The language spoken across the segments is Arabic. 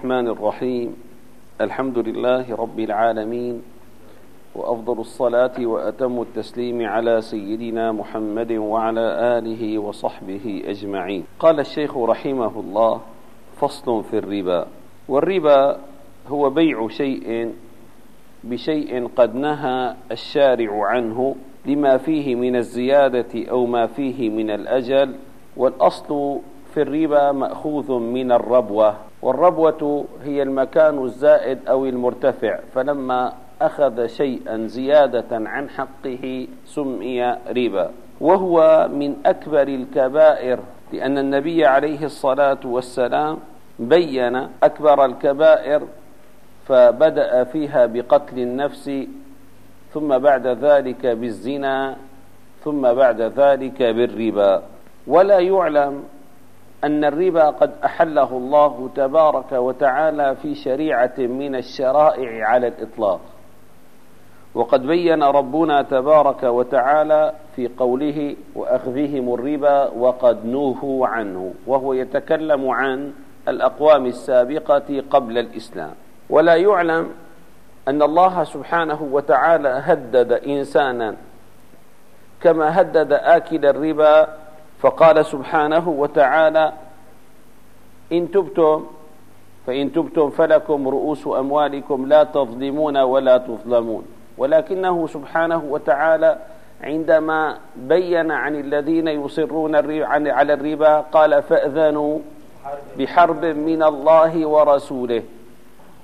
الرحمن الرحيم. الحمد لله رب العالمين وأفضل الصلاة وأتم التسليم على سيدنا محمد وعلى آله وصحبه أجمعين. قال الشيخ رحمه الله فصل في الربا. والربا هو بيع شيء بشيء قد نهى الشارع عنه لما فيه من الزيادة أو ما فيه من الأجل. والأصل في الربا مأخوذ من الربوة. والربوة هي المكان الزائد أو المرتفع فلما أخذ شيئا زيادة عن حقه سمي ربا وهو من أكبر الكبائر لأن النبي عليه الصلاة والسلام بين أكبر الكبائر فبدأ فيها بقتل النفس ثم بعد ذلك بالزنا ثم بعد ذلك بالربا. ولا يعلم أن الربا قد أحله الله تبارك وتعالى في شريعة من الشرائع على الإطلاق. وقد بين ربنا تبارك وتعالى في قوله وأخذهم الربا وقد نوهوا عنه وهو يتكلم عن الأقوام السابقة قبل الإسلام. ولا يعلم أن الله سبحانه وتعالى هدد إنسانا كما هدد آكل الربا فقال سبحانه وتعالى إن تبتم فإن تبتم فلكم رؤوس أموالكم لا تظلمون ولا تظلمون. ولكنه سبحانه وتعالى عندما بين عن الذين يصرون على الربا قال فأذنوا بحرب من الله ورسوله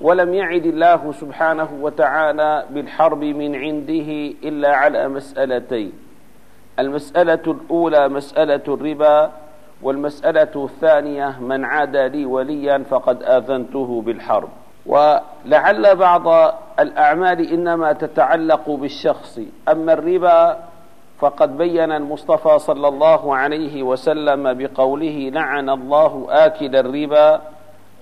ولم يعد الله سبحانه وتعالى بالحرب من عنده إلا على مسألتين. المسألة الأولى مسألة الربا والمسألة الثانية من عاد لي وليا فقد آذنته بالحرب. ولعل بعض الأعمال إنما تتعلق بالشخص أما الربا فقد بين المصطفى صلى الله عليه وسلم بقوله لعن الله آكل الربا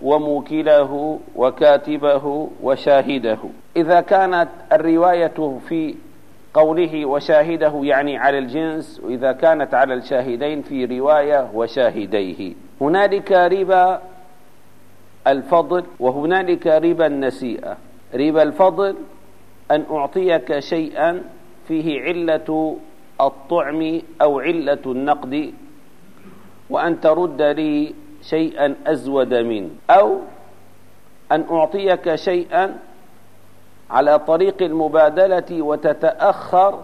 وموكله وكاتبه وشاهده. إذا كانت الرواية في قوله وشاهده يعني على الجنس وإذا كانت على الشاهدين في رواية وشاهديه. هنالك ربا الفضل وهنالك ربا النسيئة. ربا الفضل أن أعطيك شيئا فيه علة الطعم أو علة النقد وأن ترد لي شيئا أزود منه. أو أن أعطيك شيئا على طريق المبادلة وتتأخر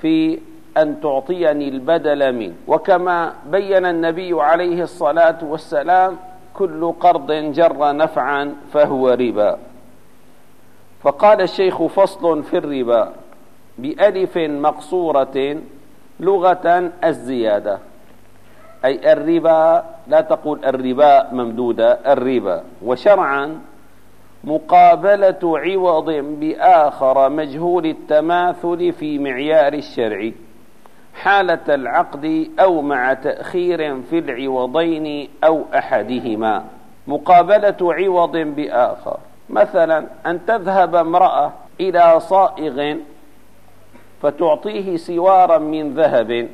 في أن تعطيني البدل منه. وكما بين النبي عليه الصلاة والسلام كل قرض جر نفعا فهو ربا. فقال الشيخ فصل في الربا بألف مقصورة لغة الزيادة. أي الربا لا تقول الربا ممدودة الربا. وشرعا مقابلة عوض بآخر مجهول التماثل في معيار الشرع حالة العقد أو مع تأخير في العوضين أو أحدهما. مقابلة عوض بآخر. مثلا أن تذهب امرأة إلى صائغ فتعطيه سوارا من ذهب.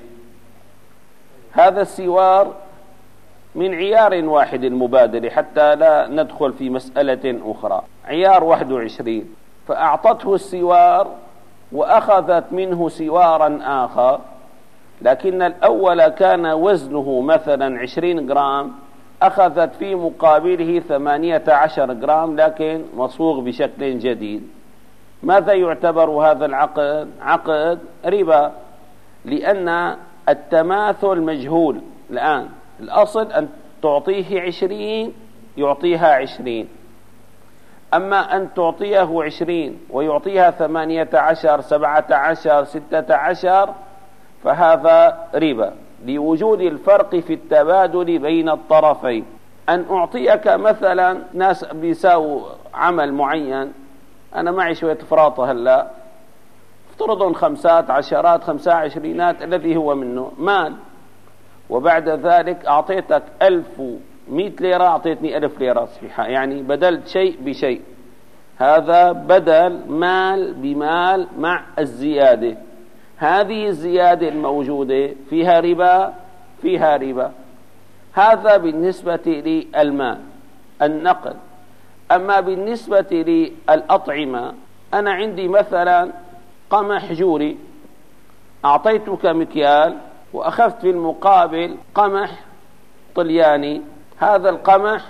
هذا السوار من عيار واحد المبادل حتى لا ندخل في مسألة أخرى. عيار 21 فأعطته السوار وأخذت منه سوارا آخر. لكن الأول كان وزنه مثلا 20 جرام أخذت في مقابله 18 جرام لكن مصوغ بشكل جديد. ماذا يعتبر هذا العقد؟ عقد ربا لأن التماثل مجهول. الآن الأصل أن تعطيه عشرين يعطيها عشرين. أما أن تعطيه عشرين ويعطيها ثمانية عشر سبعة عشر ستة عشر فهذا ربا. لوجود الفرق في التبادل بين الطرفين. أن أعطيك مثلا ناس بيساووا عمل معين أنا معي شوية فراطة هلأ. افترضوا خمسات عشرات خمسة عشرينات الذي هو منه. مال. وبعد ذلك أعطيتك ألف ومئة ليرة أعطيتني ألف ليرة صحيحة. يعني بدلت شيء بشيء. هذا بدل مال بمال مع الزيادة. هذه الزيادة الموجودة فيها ربا فيها ربا. هذا بالنسبة للمال النقل. أما بالنسبة للأطعمة أنا عندي مثلا قمح جوري. أعطيتك مكيال وأخذت في المقابل قمح طلياني. هذا القمح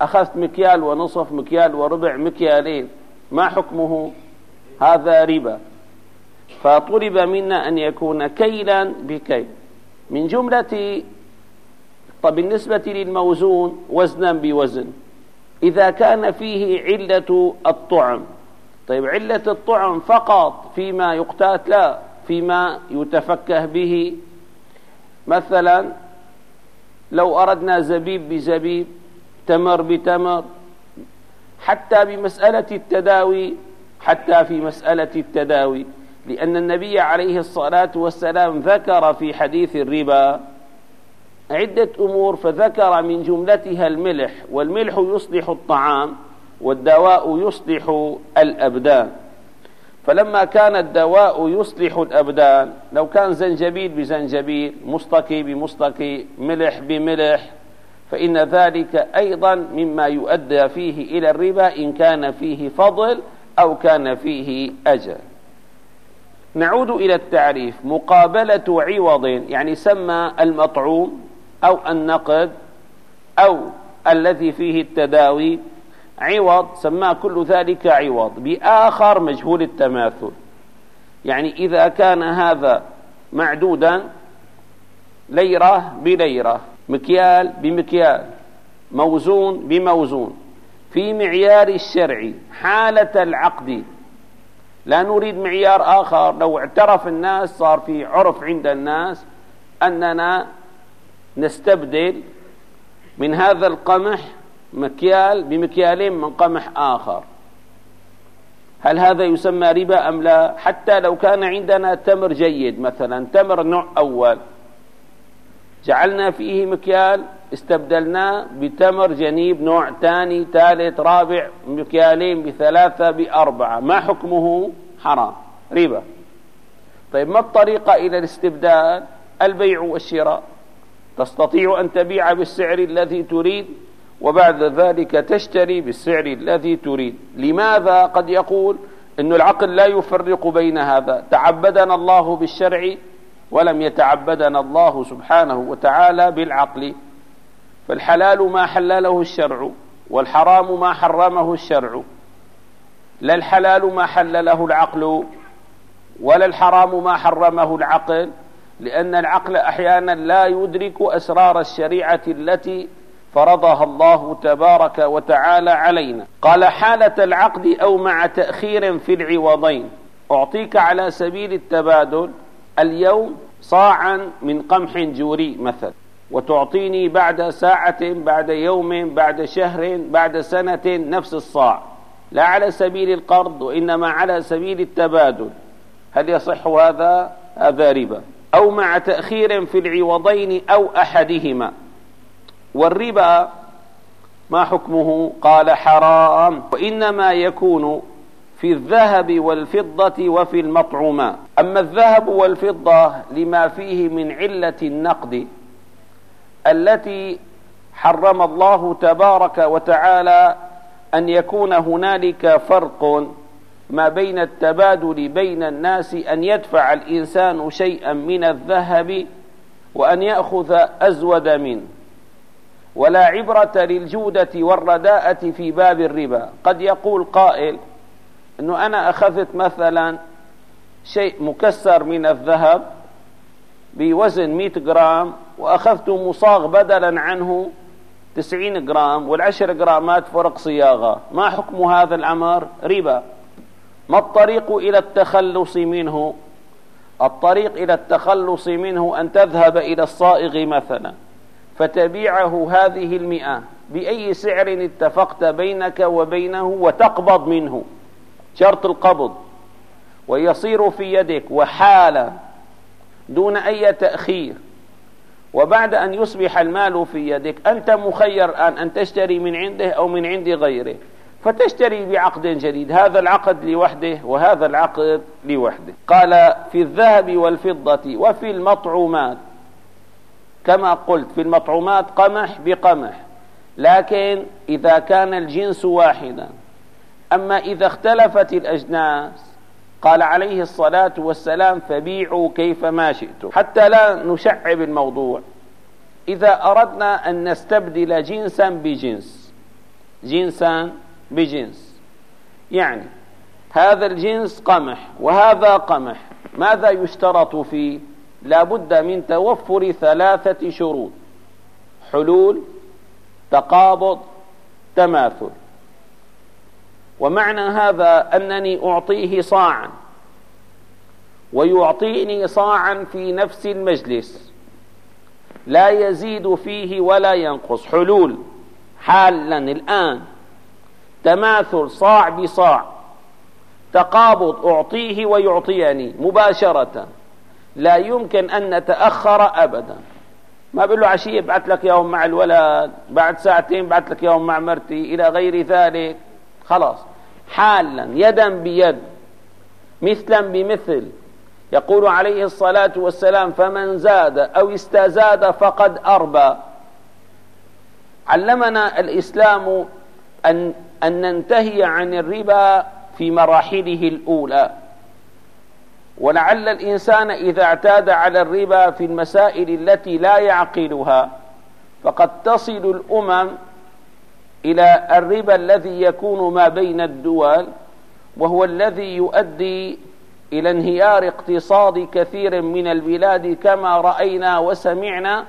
أخذت مكيال ونصف مكيال وربع مكيالين. ما حكمه؟ هذا ربا. فطلب منا أن يكون كيلا بكيل. من جملة طب بالنسبة للموزون وزنا بوزن. إذا كان فيه علة الطعم. طيب علة الطعم فقط فيما يقتات لا. فيما يتفكه به. مثلا لو أردنا زبيب بزبيب تمر بتمر حتى بمسألة التداوي حتى في مسألة التداوي. لأن النبي عليه الصلاة والسلام ذكر في حديث الربا عدة أمور فذكر من جملتها الملح والملح يصلح الطعام والدواء يصلح الأبدان. فلما كان الدواء يصلح الأبدان لو كان زنجبيل بزنجبيل مستقي بمستقي ملح بملح فإن ذلك أيضا مما يؤدى فيه إلى الربا إن كان فيه فضل أو كان فيه أجل نعود إلى التعريف. مقابلة عوض يعني سمى المطعوم أو النقد أو الذي فيه التداوي. عوض سماه كل ذلك عوض بآخر مجهول التماثل. يعني إذا كان هذا معدودا ليرة بليرة مكيال بمكيال موزون بموزون في معيار الشرع حالة العقد. لا نريد معيار آخر لو اعترف الناس صار في عرف عند الناس أننا نستبدل من هذا القمح مكيال بمكيالين من قمح آخر. هل هذا يسمى ربا أم لا؟ حتى لو كان عندنا تمر جيد مثلا تمر نوع أول. جعلنا فيه مكيال استبدلناه بتمر جنيب نوع ثاني ثالث رابع مكيالين بثلاثة بأربعة. ما حكمه؟ حرام. ربا. طيب ما الطريقة إلى الاستبدال؟ البيع والشراء. تستطيع أن تبيع بالسعر الذي تريد؟ وبعد ذلك تشتري بالسعر الذي تريد. لماذا قد يقول أن العقل لا يفرق بين هذا؟ تعبدنا الله بالشرع ولم يتعبدنا الله سبحانه وتعالى بالعقل. فالحلال ما حلله الشرع والحرام ما حرمه الشرع. لا الحلال ما حلله العقل ولا الحرام ما حرمه العقل لأن العقل أحيانا لا يدرك أسرار الشريعة التي فرضها الله تبارك وتعالى علينا. قال حالة العقد أو مع تأخير في العوضين. أعطيك على سبيل التبادل. اليوم صاعا من قمح جوري مثلا. وتعطيني بعد ساعة بعد يوم بعد شهر بعد سنة نفس الصاع. لا على سبيل القرض وإنما على سبيل التبادل. هل يصح هذا؟ هذا ربا. أو مع تأخير في العوضين أو أحدهما. والربا ما حكمه؟ قال حرام. وإنما يكون في الذهب والفضة وفي المطعومات أما الذهب والفضة لما فيه من علة النقد التي حرم الله تبارك وتعالى أن يكون هنالك فرق ما بين التبادل بين الناس أن يدفع الإنسان شيئا من الذهب وأن يأخذ أزود منه. ولا عبرة للجودة والرداءة في باب الربا. قد يقول قائل أنه أنا أخذت مثلا شيء مكسر من الذهب بوزن 100 جرام وأخذت مصاغ بدلا عنه 90 جرام والعشر جرامات فرق صياغة. ما حكم هذا الأمر؟ ربا. ما الطريق إلى التخلص منه؟ الطريق إلى التخلص منه أن تذهب إلى الصائغ مثلا. فتبيعه هذه المئة. بأي سعر اتفقت بينك وبينه وتقبض منه. شرط القبض. ويصير في يدك وحال دون أي تأخير. وبعد أن يصبح المال في يدك أنت مخير الآن أن تشتري من عنده أو من عند غيره. فتشتري بعقد جديد. هذا العقد لوحده وهذا العقد لوحده. قال في الذهب والفضة وفي المطعومات. كما قلت في المطعومات قمح بقمح لكن إذا كان الجنس واحدا. أما إذا اختلفت الأجناس قال عليه الصلاة والسلام فبيعوا كيفما شئتم. حتى لا نشعب الموضوع. إذا أردنا أن نستبدل جنسا بجنس جنسا بجنس. يعني هذا الجنس قمح وهذا قمح ماذا يشترط فيه؟ لا بد من توفر ثلاثة شروط. حلول تقابض تماثل. ومعنى هذا أنني أعطيه صاعا. ويعطيني صاعا في نفس المجلس. لا يزيد فيه ولا ينقص. حلول حالا الآن. تماثل صاع بصاع. تقابض أعطيه ويعطيني مباشرة. لا يمكن أن نتأخر أبدا. ما بقول له عشية بعت لك يوم مع الولد بعد ساعتين بعت لك يوم مع مرتي إلى غير ذلك. خلاص. حالا يدا بيد مثلا بمثل. يقول عليه الصلاة والسلام فمن زاد أو استزاد فقد أربى. علمنا الإسلام أن, أن ننتهي عن الربا في مراحله الأولى. ولعل الإنسان إذا اعتاد على الربا في المسائل التي لا يعقلها فقد تصل الأمم إلى الربا الذي يكون ما بين الدول وهو الذي يؤدي إلى انهيار اقتصاد كثير من البلاد كما رأينا وسمعنا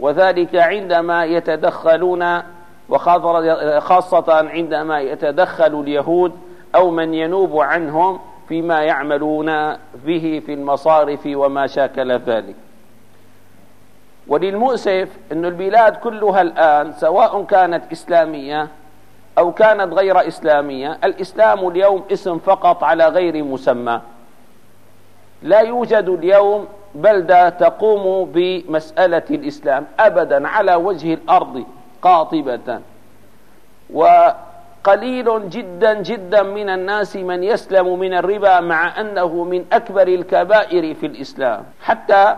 وذلك عندما يتدخلون وخاصة عندما يتدخل اليهود أو من ينوب عنهم فيما يعملون به في المصارف وما شاكل ذلك. وللمؤسف أن البلاد كلها الآن سواء كانت إسلامية أو كانت غير إسلامية الإسلام اليوم اسم فقط على غير مسمى. لا يوجد اليوم بلدة تقوم بمسألة الإسلام أبدا على وجه الأرض قاطبة. وقليل جدا جدا من الناس من يسلم من الربا مع أنه من أكبر الكبائر في الإسلام. حتى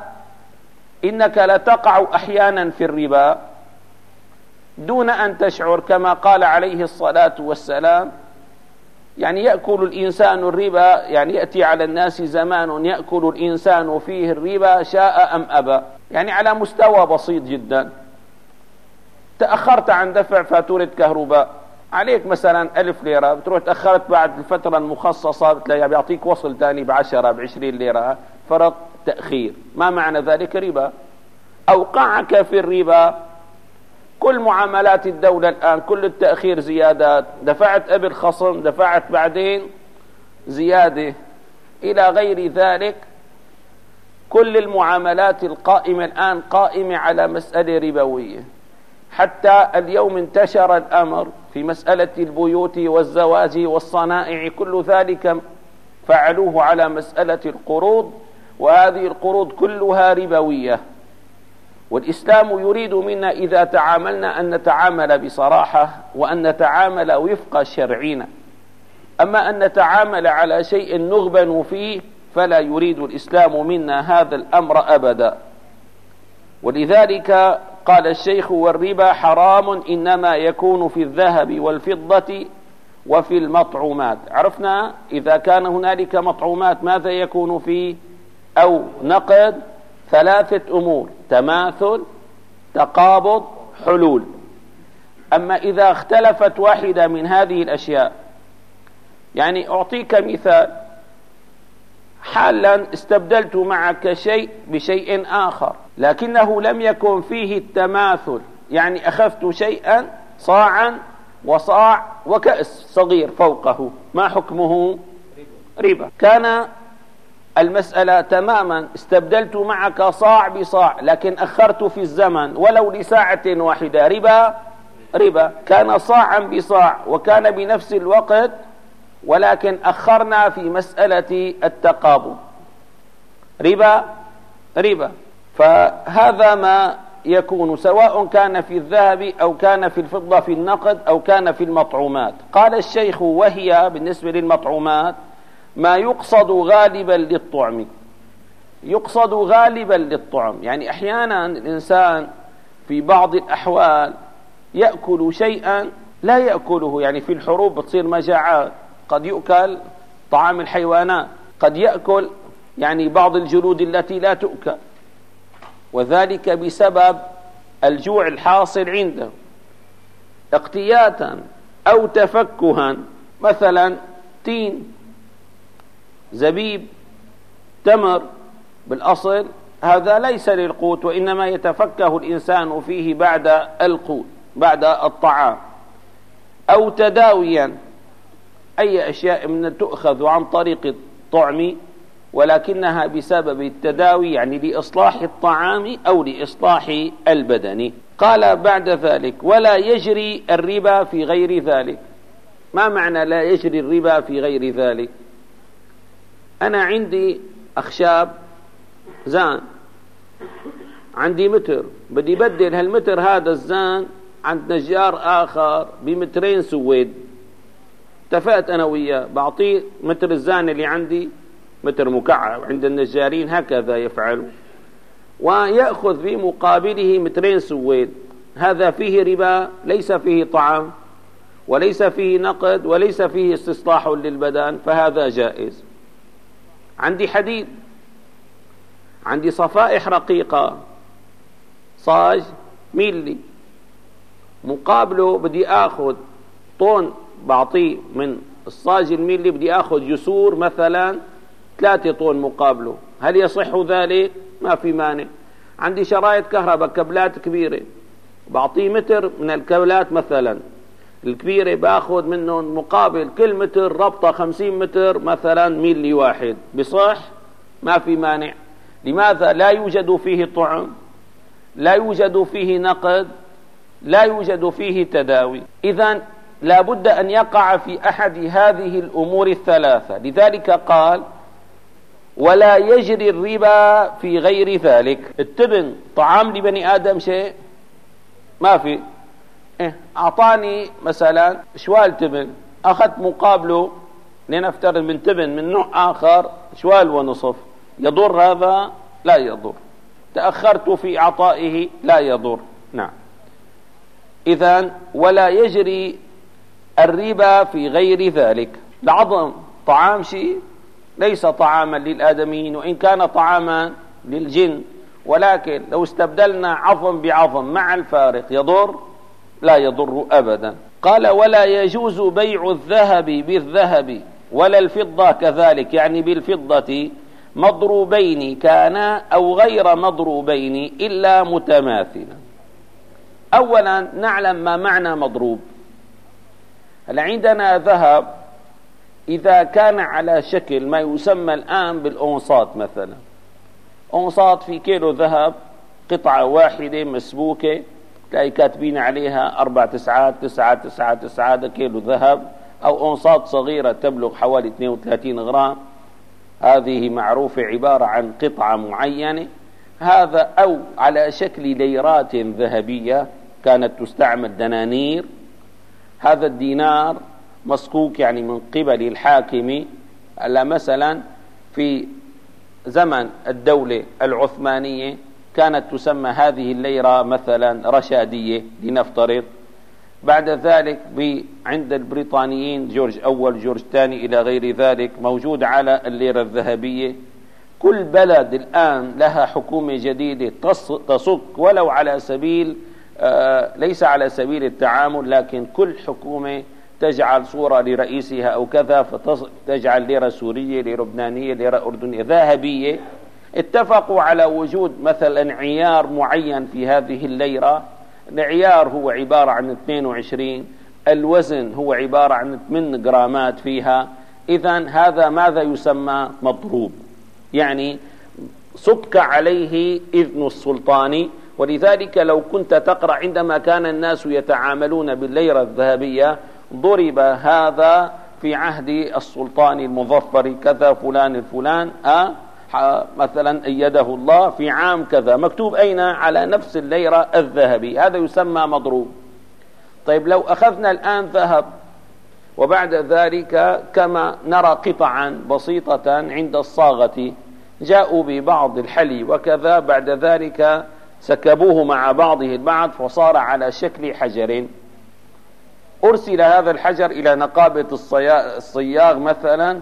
إنك لتقع أحيانا في الربا دون أن تشعر كما قال عليه الصلاة والسلام. يعني يأكل الإنسان الربا يعني يأتي على الناس زمان يأكل الإنسان فيه الربا شاء أم أبى. يعني على مستوى بسيط جدا. تأخرت عن دفع فاتورة كهرباء. عليك مثلا ألف ليرة بتروح تأخرت بعد الفترة المخصصة بتلاقي بيعطيك وصل ثاني بعشرة بعشرين ليرة فرق تأخير. ما معنى ذلك؟ ربا. أوقعك في الربا. كل معاملات الدولة الآن كل التأخير زيادات دفعت قبل خصم دفعت بعدين زيادة. إلى غير ذلك كل المعاملات القائمة الآن قائمة على مسألة ربوية. حتى اليوم انتشر الأمر في مسألة البيوت والزواج والصنائع كل ذلك فعلوه على مسألة القروض وهذه القروض كلها ربوية. والإسلام يريد منا إذا تعاملنا أن نتعامل بصراحة وأن نتعامل وفق شرعنا أما أن نتعامل على شيء نغبن فيه فلا يريد الإسلام منا هذا الأمر أبدا. ولذلك قال الشيخ والربا حرام إنما يكون في الذهب والفضة وفي المطعومات. عرفنا إذا كان هنالك مطعومات ماذا يكون فيه؟ أو نقد ثلاثة أمور تماثل تقابض حلول. أما إذا اختلفت واحدة من هذه الأشياء يعني أعطيك مثال. حالا استبدلت معك شيء بشيء آخر. لكنه لم يكن فيه التماثل. يعني أخذت شيئا صاعا وصاع وكأس صغير فوقه. ما حكمه؟ ربا. كان المسألة تماما. استبدلت معك صاع بصاع لكن أخرت في الزمن ولو لساعة واحدة. ربا. ربا. كان صاعا بصاع وكان بنفس الوقت ولكن أخرنا في مسألة التقابض ربا. ربا. فهذا ما يكون سواء كان في الذهب أو كان في الفضة في النقد أو كان في المطعومات. قال الشيخ وهي بالنسبة للمطعومات ما يقصد غالبا للطعم. يقصد غالبا للطعم. يعني أحيانا الإنسان في بعض الأحوال يأكل شيئا لا يأكله. يعني في الحروب بتصير مجاعات. قد يؤكل طعام الحيوانات. قد يأكل يعني بعض الجلود التي لا تؤكل. وذلك بسبب الجوع الحاصل عنده. اقتياتا أو تفكها مثلا تين زبيب تمر بالأصل هذا ليس للقوت وإنما يتفكه الإنسان فيه بعد القوت بعد الطعام. أو تداويا أي أشياء من تؤخذ عن طريق الطعم ولكنها بسبب التداوي يعني لإصلاح الطعام أو لإصلاح البدن. قال بعد ذلك ولا يجري الربا في غير ذلك. ما معنى لا يجري الربا في غير ذلك؟ أنا عندي أخشاب زان. عندي متر. بدي بدل هالمتر هذا الزان عند نجار آخر بمترين سويد. اتفقت أنا وياه. بعطيه متر الزان اللي عندي. متر مكعب عند النجارين هكذا يفعلوا ويأخذ في مقابله مترين سويد. هذا فيه ربا ليس فيه طعام وليس فيه نقد وليس فيه استصلاح للبدن فهذا جائز. عندي حديد. عندي صفائح رقيقة. صاج ميلي. مقابله بدي آخذ طون بعطيه من الصاج الميلي بدي آخذ جسور مثلا ثلاثة طون مقابله. هل يصح ذلك؟ ما في مانع. عندي شرايط كهرباء كبلات كبيرة. بعطيه متر من الكبلات مثلا. الكبيرة بأخذ منهم مقابل كل متر ربطة خمسين متر مثلا ميلي واحد بصح؟ ما في مانع. لماذا لا يوجد فيه طعم؟ لا يوجد فيه نقد؟ لا يوجد فيه تداوي. إذا لا بد أن يقع في أحد هذه الأمور الثلاثة. لذلك قال ولا يجري الربا في غير ذلك. التبن طعام لبني آدم شيء؟ ما في. إيه أعطاني مثلا شوال تبن. أخذت مقابله لنفترض من تبن من نوع آخر شوال ونصف. يضر هذا؟ لا يضر. تأخرت في إعطائه؟ لا يضر. نعم. إذا ولا يجري الربا في غير ذلك. العظم طعام شيء؟ ليس طعاما للآدميين وإن كان طعاما للجن. ولكن لو استبدلنا عظم بعظم مع الفارق يضر؟ لا يضر أبدا. قال ولا يجوز بيع الذهب بالذهب ولا الفضة كذلك. يعني بالفضة مضروبين كانا أو غير مضروبين إلا متماثلا. أولا نعلم ما معنى مضروب. هل عندنا ذهب؟ إذا كان على شكل ما يسمى الآن بالأونصات مثلا. أونصات في كيلو ذهب قطعة واحدة مسبوكة تلاقي كاتبين عليها أربع تسعات تسعة تسعة تسعة كيلو ذهب أو أونصات صغيرة تبلغ حوالي 32 غرام. هذه معروفة عبارة عن قطعة معينة. هذا أو على شكل ليرات ذهبية كانت تستعمل دنانير. هذا الدينار مصكوك يعني من قبل الحاكم ألا مثلا في زمن الدولة العثمانية كانت تسمى هذه الليرة مثلا رشادية لنفترض. بعد ذلك عند البريطانيين جورج أول جورج ثاني إلى غير ذلك موجود على الليرة الذهبية. كل بلد الآن لها حكومة جديدة تصك ولو على سبيل آه ليس على سبيل التعامل لكن كل حكومة تجعل صورة لرئيسها أو كذا فتجعل ليرة سورية ليرة لبنانية ليرة أردنية ذهبية. اتفقوا على وجود مثلا عيار معين في هذه الليرة. العيار هو عبارة عن 22 الوزن هو عبارة عن 8 جرامات فيها. إذا هذا ماذا يسمى مضروب؟ يعني صك عليه إذن السلطان. ولذلك لو كنت تقرأ عندما كان الناس يتعاملون بالليرة الذهبية ضرب هذا في عهد السلطان المظفر كذا فلان الفلان أه مثلا أيده الله في عام كذا. مكتوب أين؟ على نفس الليرة الذهبي. هذا يسمى مضروب. طيب لو أخذنا الآن ذهب وبعد ذلك كما نرى قطعا بسيطة عند الصاغة جاءوا ببعض الحلي وكذا. بعد ذلك سكبوه مع بعضه البعض فصار على شكل حجر. أرسل هذا الحجر إلى نقابة الصياغ مثلا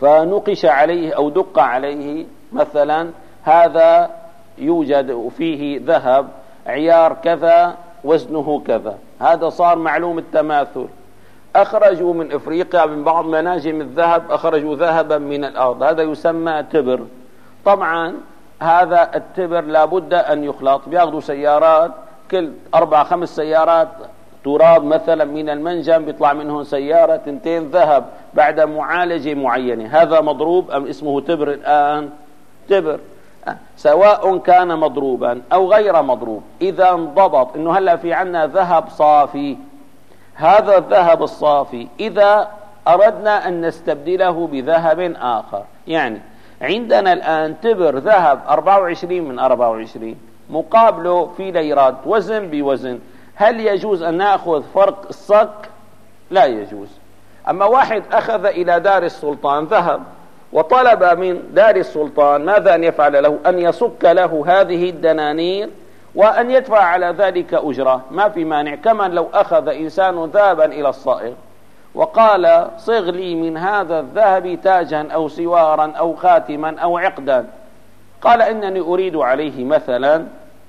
فنقش عليه أو دق عليه مثلا هذا يوجد فيه ذهب عيار كذا وزنه كذا. هذا صار معلوم التماثل. أخرجوا من إفريقيا من بعض مناجم الذهب أخرجوا ذهبا من الأرض. هذا يسمى تبر. طبعا هذا التبر لابد أن يخلط. بياخذوا سيارات كل أربع خمس سيارات تراب مثلا من المنجم بيطلع منهم سيارة تنتين ذهب بعد معالجة معينة. هذا مضروب أم اسمه تبر الآن؟ تبر. سواء كان مضروبا أو غير مضروب. إذا انضبط أنه هلأ في عنا ذهب صافي. هذا الذهب الصافي إذا أردنا أن نستبدله بذهب آخر. يعني عندنا الآن تبر ذهب 24 من 24 مقابله في ليرات وزن بوزن. هل يجوز أن نأخذ فرق الصك؟ لا يجوز. أما واحد أخذ إلى دار السلطان ذهب وطلب من دار السلطان ماذا أن يفعل له؟ أن يصك له هذه الدنانير وأن يدفع على ذلك أجرة. ما في مانع. كما لو أخذ إنسان ذهبا إلى الصائغ وقال صغ لي من هذا الذهب تاجا أو سوارا أو خاتما أو عقدا. قال إنني أريد عليه مثلا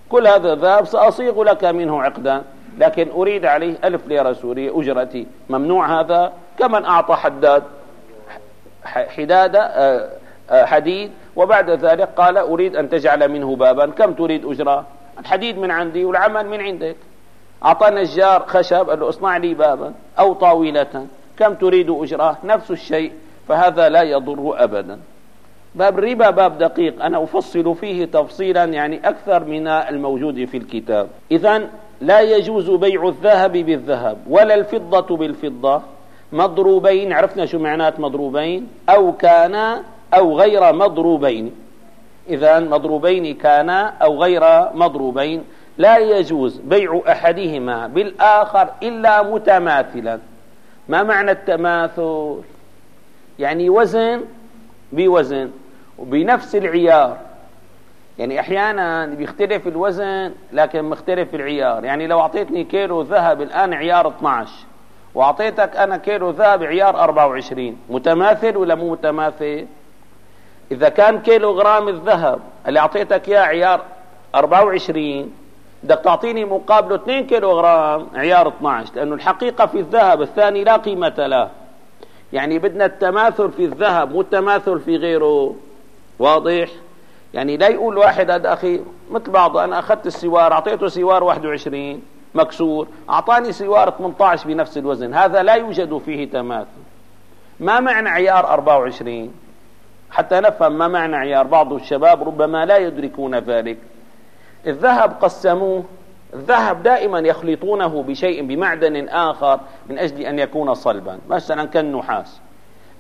كل هذا الذهب سأصيغ لك منه عقدا. لكن أريد عليه ألف ليرة سورية أجرتي. ممنوع هذا. كمن أعطى حداد حدادة آه، آه، حديد. وبعد ذلك قال أريد أن تجعل منه بابا. كم تريد أجرة؟ الحديد من عندي والعمل من عندك. أعطى نجار خشب قال له اصنع لي بابا. أو طاولة. كم تريد أجرة؟ نفس الشيء. فهذا لا يضر أبدا. باب الربا باب دقيق. أنا أفصل فيه تفصيلا يعني أكثر من الموجود في الكتاب. إذا لا يجوز بيع الذهب بالذهب ولا الفضة بالفضة. مضروبين عرفنا شو معنات مضروبين؟ أو كان أو غير مضروبين. إذا مضروبين كان أو غير مضروبين. لا يجوز بيع أحدهما بالآخر إلا متماثلا. ما معنى التماثل؟ يعني وزن بوزن. وبنفس العيار يعني أحيانا بيختلف الوزن لكن مختلف العيار. يعني لو أعطيتني كيلو ذهب الآن عيار 12 وأعطيتك أنا كيلو ذهب عيار 24 متماثل ولا مو متماثل؟ إذا كان كيلو غرام الذهب اللي أعطيتك إياه عيار 24 بدك تعطيني مقابله 2 كيلو غرام عيار 12 لأنه الحقيقة في الذهب الثاني لا قيمة له. يعني بدنا التماثل في الذهب مو التماثل في غيره. واضح؟ يعني لا يقول واحد هذا أخي مثل بعض أنا أخذت السوار أعطيته سوار 21 مكسور أعطاني سوار 18 بنفس الوزن هذا لا يوجد فيه تماثل. ما معنى عيار 24 حتى نفهم ما معنى عيار. بعض الشباب ربما لا يدركون ذلك. الذهب قسموه الذهب دائما يخلطونه بشيء بمعدن آخر من أجل أن يكون صلبا. مثلا كالنحاس.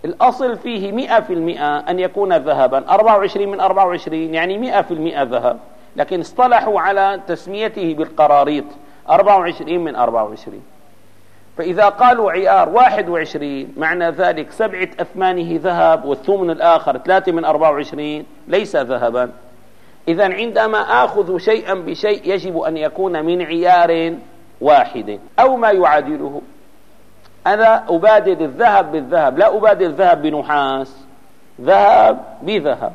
الأصل فيه مئة في المئة أن يكون ذهبا. أربعة وعشرين من أربعة وعشرين يعني مئة في المئة ذهب. لكن اصطلحوا على تسميته بالقراريط. أربعة وعشرين من أربعة وعشرين. فإذا قالوا عيار واحد وعشرين معنى ذلك سبعة أثمانه ذهب والثمن الآخر ثلاثة من أربعة وعشرين ليس ذهبا. إذا عندما آخذ شيئا بشيء يجب أن يكون من عيار واحد أو ما يعادله. أنا أبادل الذهب بالذهب لا أبادل الذهب بنحاس ذهب بذهب.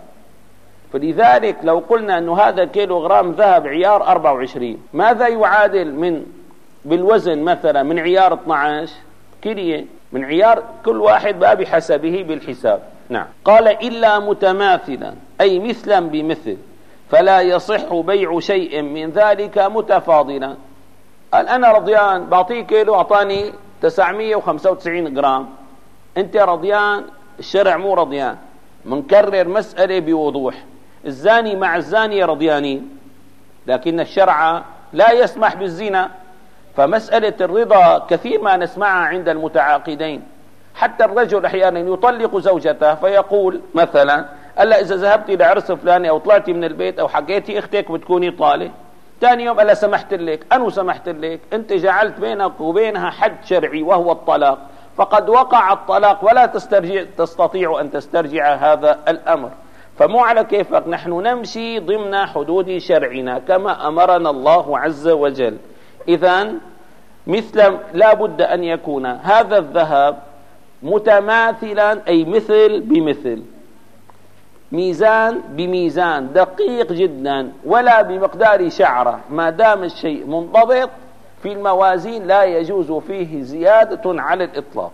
فلذلك لو قلنا أن هذا كيلو غرام ذهب عيار 24 ماذا يعادل من بالوزن مثلا من عيار 12 كلية من عيار كل واحد بقى بحسبه بالحساب. نعم. قال إلا متماثلا أي مثلا بمثل فلا يصح بيع شيء من ذلك متفاضلا. قال أنا رضيان بعطيه كيلو أعطاني 995 جرام. أنت رضيان الشرع مو رضيان. منكرر مسألة بوضوح. الزاني مع الزانية رضيانين. لكن الشرع لا يسمح بالزنا. فمسألة الرضا كثير ما نسمعها عند المتعاقدين. حتى الرجل أحيانا يطلق زوجته فيقول مثلا ألا إذا ذهبتي لعرس فلاني أو طلعتي من البيت أو حكيتي أختك بتكوني طالة ثاني يوم ألا سمحت لك؟ أنا سمحت لك؟ أنت جعلت بينك وبينها حد شرعي وهو الطلاق. فقد وقع الطلاق ولا تسترجع تستطيع أن تسترجع هذا الأمر. فمو على كيفك نحن نمشي ضمن حدود شرعنا كما أمرنا الله عز وجل. إذا مثل لا بد أن يكون هذا الذهب متماثلا أي مثل بمثل. ميزان بميزان دقيق جدا ولا بمقدار شعرة. ما دام الشيء منضبط في الموازين لا يجوز فيه زيادة على الإطلاق.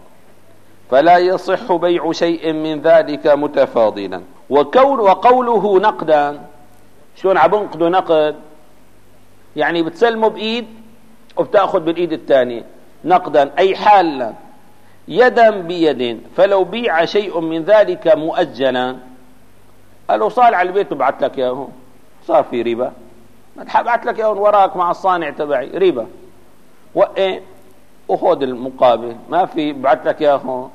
فلا يصح بيع شيء من ذلك متفاضلا. وكون وقوله نقدا. شلون عبنقدوا نقد؟ يعني بتسلمه بإيد وبتأخذ بالإيد الثانية. نقدا أي حالا. يدا بيد فلو بيع شيء من ذلك مؤجلا قالوا صار على البيت ببعث لك اياه صار في ربا. ابعث لك اياه وراك مع الصانع تبعي. ربا. وإيه؟ وخذ المقابل. ما في بعث لك اياه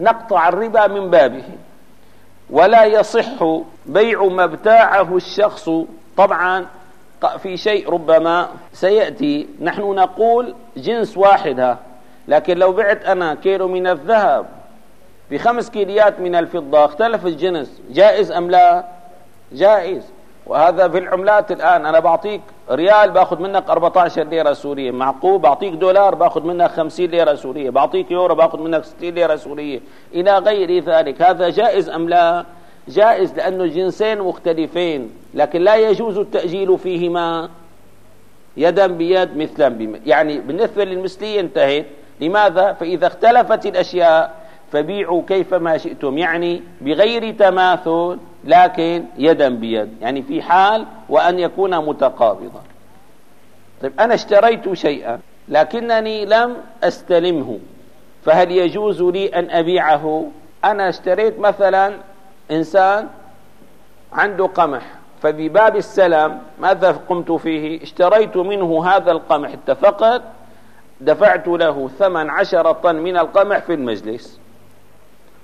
نقطع الربا من بابه. ولا يصح بيع ما ابتاعه الشخص. طبعا في شيء ربما سيأتي. نحن نقول جنس واحد لكن لو بعت أنا كيلو من الذهب بخمس كيليات من الفضة اختلف الجنس جائز أم لا؟ جائز. وهذا في العملات الآن أنا بعطيك ريال باخذ منك 14 ليرة سورية معقول؟ بعطيك دولار باخذ منك 50 ليرة سورية بعطيك يورو باخذ منك 60 ليرة سورية إلى غير ذلك. هذا جائز أم لا؟ جائز لأنه جنسين مختلفين لكن لا يجوز التأجيل فيهما. يدا بيد مثلا بمثل يعني بالنسبة للمثلية انتهت لماذا؟ فإذا اختلفت الأشياء فبيعوا كيفما شئتم يعني بغير تماثل لكن يدا بيد يعني في حال وأن يكون متقابضا. طيب أنا اشتريت شيئا لكنني لم أستلمه فهل يجوز لي أن أبيعه؟ أنا اشتريت مثلا إنسان عنده قمح فبباب السلام ماذا قمت فيه؟ اشتريت منه هذا القمح اتفقت دفعت له ثمن عشرة طن من القمح في المجلس.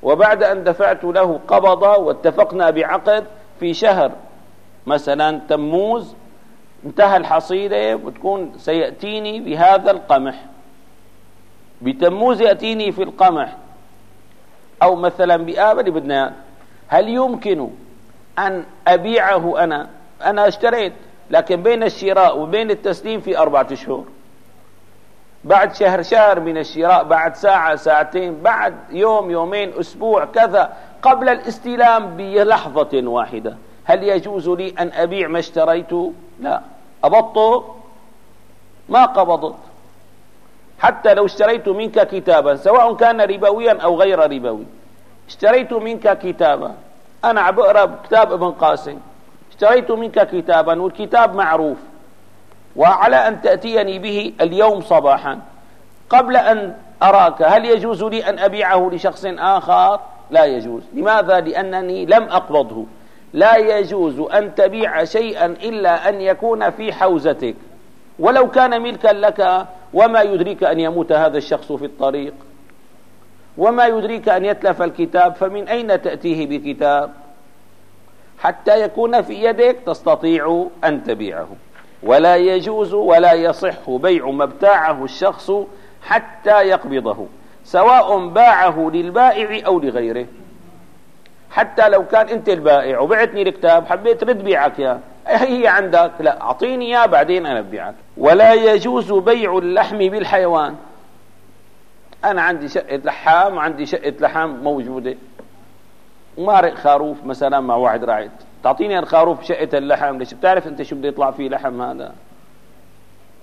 وبعد أن دفعت له قبض واتفقنا بعقد في شهر. مثلا تموز انتهى الحصيلة وتكون سيأتيني بهذا القمح. بتموز يأتيني في القمح. أو مثلا بآب اللي بدنا هل يمكن أن أبيعه أنا؟ أنا اشتريت لكن بين الشراء وبين التسليم في أربعة شهور. بعد شهر شهر من الشراء بعد ساعة ساعتين بعد يوم يومين أسبوع كذا قبل الاستلام بلحظة واحدة. هل يجوز لي أن أبيع ما اشتريت لا. أبطه؟ ما قبضت. حتى لو اشتريت منك كتابا سواء كان ربويا أو غير ربوي. اشتريت منك كتابا. أنا بقرأ كتاب ابن قاسم. اشتريت منك كتابا والكتاب معروف. وعلى أن تأتيني به اليوم صباحا. قبل أن أراك هل يجوز لي أن أبيعه لشخص آخر؟ لا يجوز. لماذا؟ لأنني لم أقبضه. لا يجوز أن تبيع شيئا إلا أن يكون في حوزتك. ولو كان ملكا لك وما يدريك أن يموت هذا الشخص في الطريق؟ وما يدريك أن يتلف الكتاب فمن أين تأتيه بكتاب؟ حتى يكون في يدك تستطيع أن تبيعه. ولا يجوز ولا يصح بيع ما ابتاعه الشخص حتى يقبضه سواء باعه للبائع أو لغيره. حتى لو كان أنت البائع وبعتني الكتاب حبيت رد بيعك يا هي عندك لا أعطيني إياه بعدين أنا ببيعك ولا يجوز بيع اللحم بالحيوان. أنا عندي شقة لحام وعندي شقة لحم موجودة. ومارق خروف مثلا مع واحد راعي. تعطيني الخروف شقة اللحم ليش؟ بتعرف أنت شو بده يطلع فيه لحم هذا؟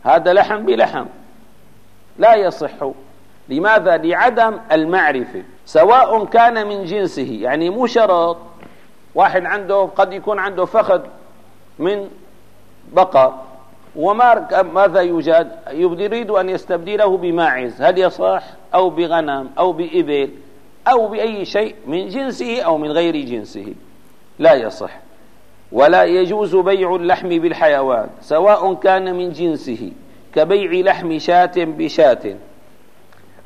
هذا لحم بلحم. لا يصح. لماذا؟ لعدم المعرفة سواء كان من جنسه يعني مو شرط. واحد عنده قد يكون عنده فخذ من بقر وما ماذا يوجد؟ يريد أن يستبدله بماعز. هل يصح؟ أو بغنم أو بإبل أو بأي شيء من جنسه أو من غير جنسه. لا يصح. ولا يجوز بيع اللحم بالحيوان سواء كان من جنسه كبيع لحم شاة بشاة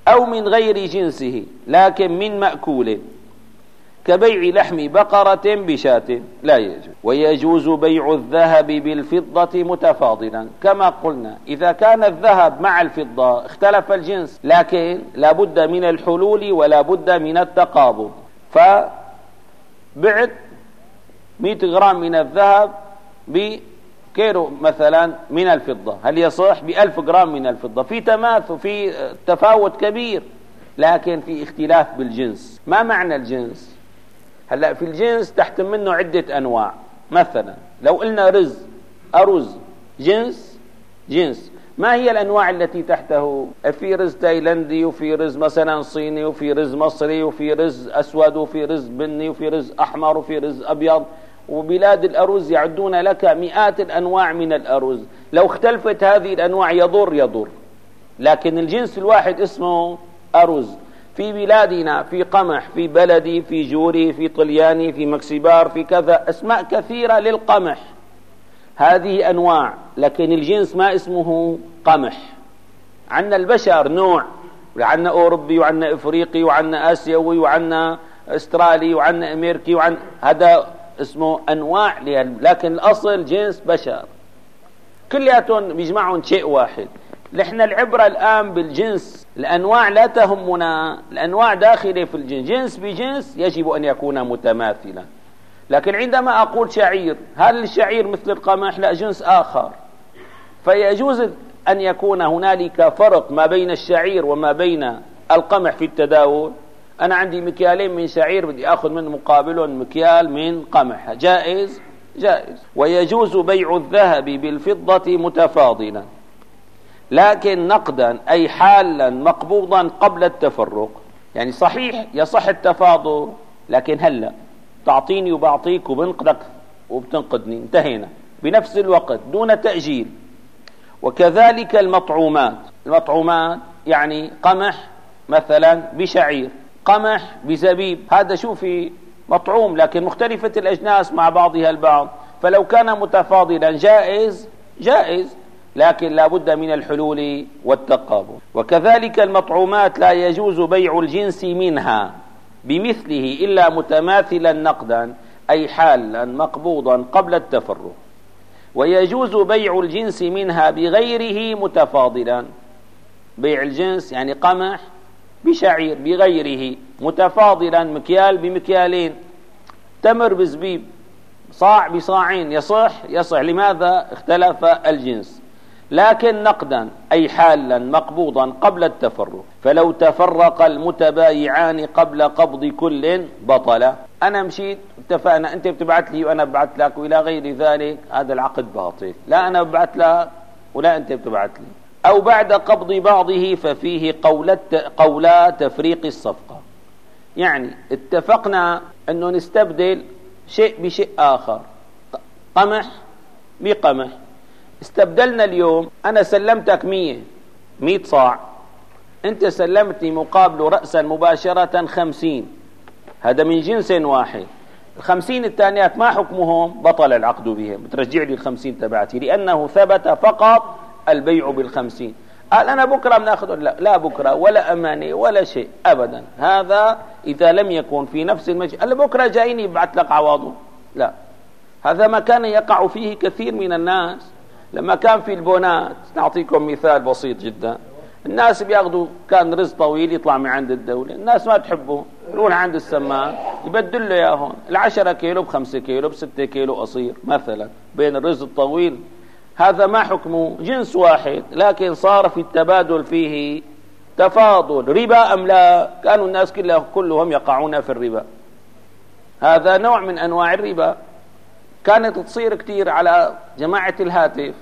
أو من غير جنسه لكن من مأكول. كبيع لحم بقرة بشاة لا يجوز. ويجوز بيع الذهب بالفضة متفاضلا. كما قلنا إذا كان الذهب مع الفضة اختلف الجنس لكن لا بد من الحلول ولا بد من التقابض. فبعت 100 جرام من الذهب بكيلو مثلا من الفضة. هل يصح بألف جرام من الفضة. في تماثل في تفاوت كبير لكن في اختلاف بالجنس. ما معنى الجنس؟ هلأ في الجنس تحت منه عدة أنواع. مثلا لو قلنا رز أرز جنس جنس. ما هي الأنواع التي تحته؟ في رز تايلندي وفي رز مثلا صيني وفي رز مصري وفي رز أسود وفي رز بني وفي رز أحمر وفي رز أبيض. وبلاد الأرز يعدون لك مئات الأنواع من الأرز. لو اختلفت هذه الأنواع يضر يضر. لكن الجنس الواحد اسمه أرز. في بلادنا في قمح في بلدي في جوري في طلياني في مكسبار في كذا أسماء كثيرة للقمح. هذه أنواع لكن الجنس ما اسمه قمح. عندنا البشر نوع. عندنا أوروبي وعندنا إفريقي وعندنا آسيوي وعندنا أسترالي وعندنا أمريكي وعن هذا اسمه أنواع لكن الأصل جنس بشر. كلياتهم بيجمعهم شيء واحد. نحن العبرة الآن بالجنس. الأنواع لا تهمنا. الأنواع داخلة في الجنس. جنس بجنس يجب أن يكون متماثلا. لكن عندما أقول شعير هل الشعير مثل القمح لا جنس آخر. فيجوز أن يكون هنالك فرق ما بين الشعير وما بين القمح في التداول. أنا عندي مكيالين من شعير بدي أخذ من مقابلهم مكيال من قمح. جائز؟ جائز. ويجوز بيع الذهب بالفضة متفاضلا. لكن نقدا أي حالا مقبوضا قبل التفرق. يعني صحيح يصح التفاضل لكن هلأ. تعطيني وبعطيك وبنقدك وبتنقدني. انتهينا. بنفس الوقت دون تأجيل. وكذلك المطعومات. المطعومات يعني قمح مثلا بشعير. قمح بزبيب. هذا شوفي مطعوم لكن مختلفة الأجناس مع بعضها البعض. فلو كان متفاضلا جائز جائز لكن لا بد من الحلول والتقابل. وكذلك المطعومات لا يجوز بيع الجنس منها بمثله إلا متماثلا نقدا أي حالا مقبوضا قبل التفرق ويجوز بيع الجنس منها بغيره متفاضلا. بيع الجنس يعني قمح بشعير بغيره متفاضلا مكيال بمكيالين. تمر بزبيب صاع بصاعين يصح يصح. لماذا؟ اختلف الجنس. لكن نقدا أي حالا مقبوضا قبل التفرق. فلو تفرق المتبايعان قبل قبض كل بطل. أنا مشيت اتفقنا أنت بتبعت لي وأنا ببعث لك وإلى غير ذلك. هذا العقد باطل. لا أنا ببعث لك ولا أنت بتبعت لي. أو بعد قبض بعضه ففيه قولا تفريق الصفقة. يعني اتفقنا أنه نستبدل شيء بشيء آخر. قمح بقمح. استبدلنا اليوم أنا سلمتك مية مية صاع. أنت سلمتني مقابله رأسا مباشرة خمسين. هذا من جنس واحد. الخمسين الثانيات ما حكمهم؟ بطل العقد بهم. بترجع لي الخمسين تبعتي. لأنه ثبت فقط البيع بالخمسين. قال أنا بكرة بناخذ لا لا بكرة ولا أمانة ولا شيء أبدا. هذا إذا لم يكن في نفس المجلس قال بكرة جايني يبعث لك عواضه. لا. هذا ما كان يقع فيه كثير من الناس. لما كان في البونات نعطيكم مثال بسيط جدا. الناس بياخذوا كان رز طويل يطلع من عند الدولة. الناس ما تحبه يروح عند السمان يبدل له إياهم. العشرة كيلو بخمسة كيلو بستة كيلو قصير مثلا بين الرز الطويل هذا ما حكمه جنس واحد لكن صار في التبادل فيه تفاضل ربا أم لا؟ كانوا الناس كلهم يقعون في الربا. هذا نوع من أنواع الربا. كانت تصير كثير على جماعة الهاتف.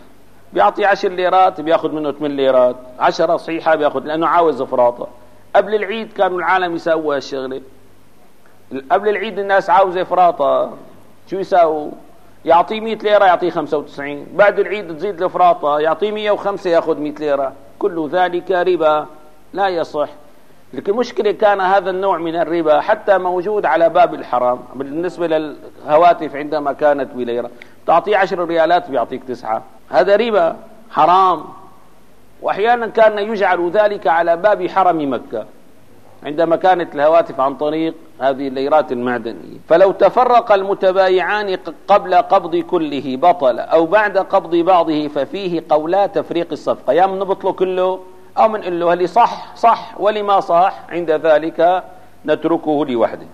بيعطي عشر ليرات بياخذ منه ثمان ليرات. عشرة صحيحة بياخذ لأنه عاوز فراطة قبل العيد كانوا العالم يسووا هالشغلة. قبل العيد الناس عاوزة فراطة شو يساووا؟ يعطيه 100 ليرة يعطيه 95 بعد العيد تزيد الفراطة يعطيه 105 ياخذ 100 ليرة. كل ذلك ربا لا يصح. لكن المشكلة كان هذا النوع من الربا حتى موجود على باب الحرام. بالنسبة للهواتف عندما كانت بليرة. تعطيه عشر ريالات بيعطيك تسعة. هذا ربا حرام. وأحيانا كان يجعل ذلك على باب حرم مكة. عندما كانت الهواتف عن طريق هذه الليرات المعدنية. فلو تفرق المتبايعان قبل قبض كله بطل أو بعد قبض بعضه ففيه قولا تفريق الصفقة. يا من نبطله كله أو من له اللي صح؟ صح. ولما صح؟ عند ذلك نتركه لوحده.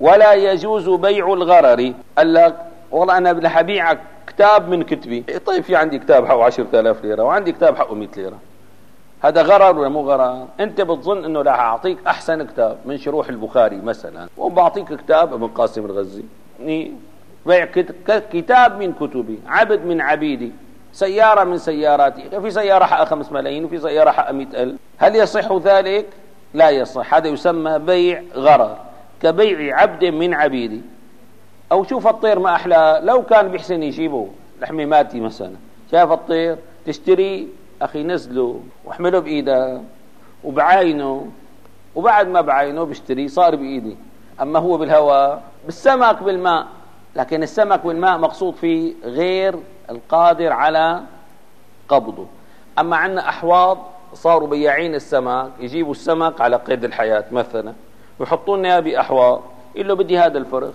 ولا يجوز بيع الغرر. ألا والله أنا بدي أبيعك كتاب من كتبي. إيه طيب في عندي كتاب حقه 10000 ليرة وعندي كتاب حقه 100 ليرة. هذا غرر ولا مو غرر؟ انت بتظن انه راح اعطيك احسن كتاب من شروح البخاري مثلا. وبعطيك كتاب ابن قاسم الغزي. بيع كتاب من كتبي. عبد من عبيدي. سيارة من سياراتي. في سيارة حقها خمس ملايين وفي سيارة حقها مئة ألف. هل يصح ذلك؟ لا يصح. هذا يسمى بيع غرر. كبيع عبد من عبيدي. أو شوف الطير ما أحلى. لو كان بيحسن يجيبه لحميماتي مثلا. شاف الطير تشتري أخي نزله وأحمله بإيدك وبعاينه وبعد ما بعاينه بشتري صار بإيدي. أما هو بالهواء بالسمك بالماء. لكن السمك بالماء مقصود فيه غير القادر على قبضه. أما عندنا أحواض صاروا بياعين السمك يجيبوا السمك على قيد الحياة مثلا ويحطوا لنا بأحواض. يقول له بدي هذا الفرخ.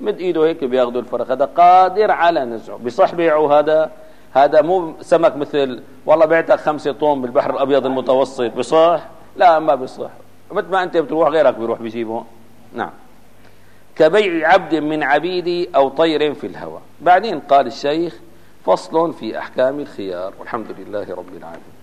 مد إيده هيك بياخذوا الفرخ. هذا قادر على نزعه. بصح بيعه هذا هذا مو سمك مثل والله بعتك خمسة طن بالبحر الأبيض المتوسط بصح؟ لا ما بصح. مثل ما أنت بتروح غيرك بيروح بيجيبه. نعم. كبيع عبد من عبيدي أو طير في الهواء بعدين قال الشيخ فصل في أحكام الخيار. والحمد لله رب العالمين.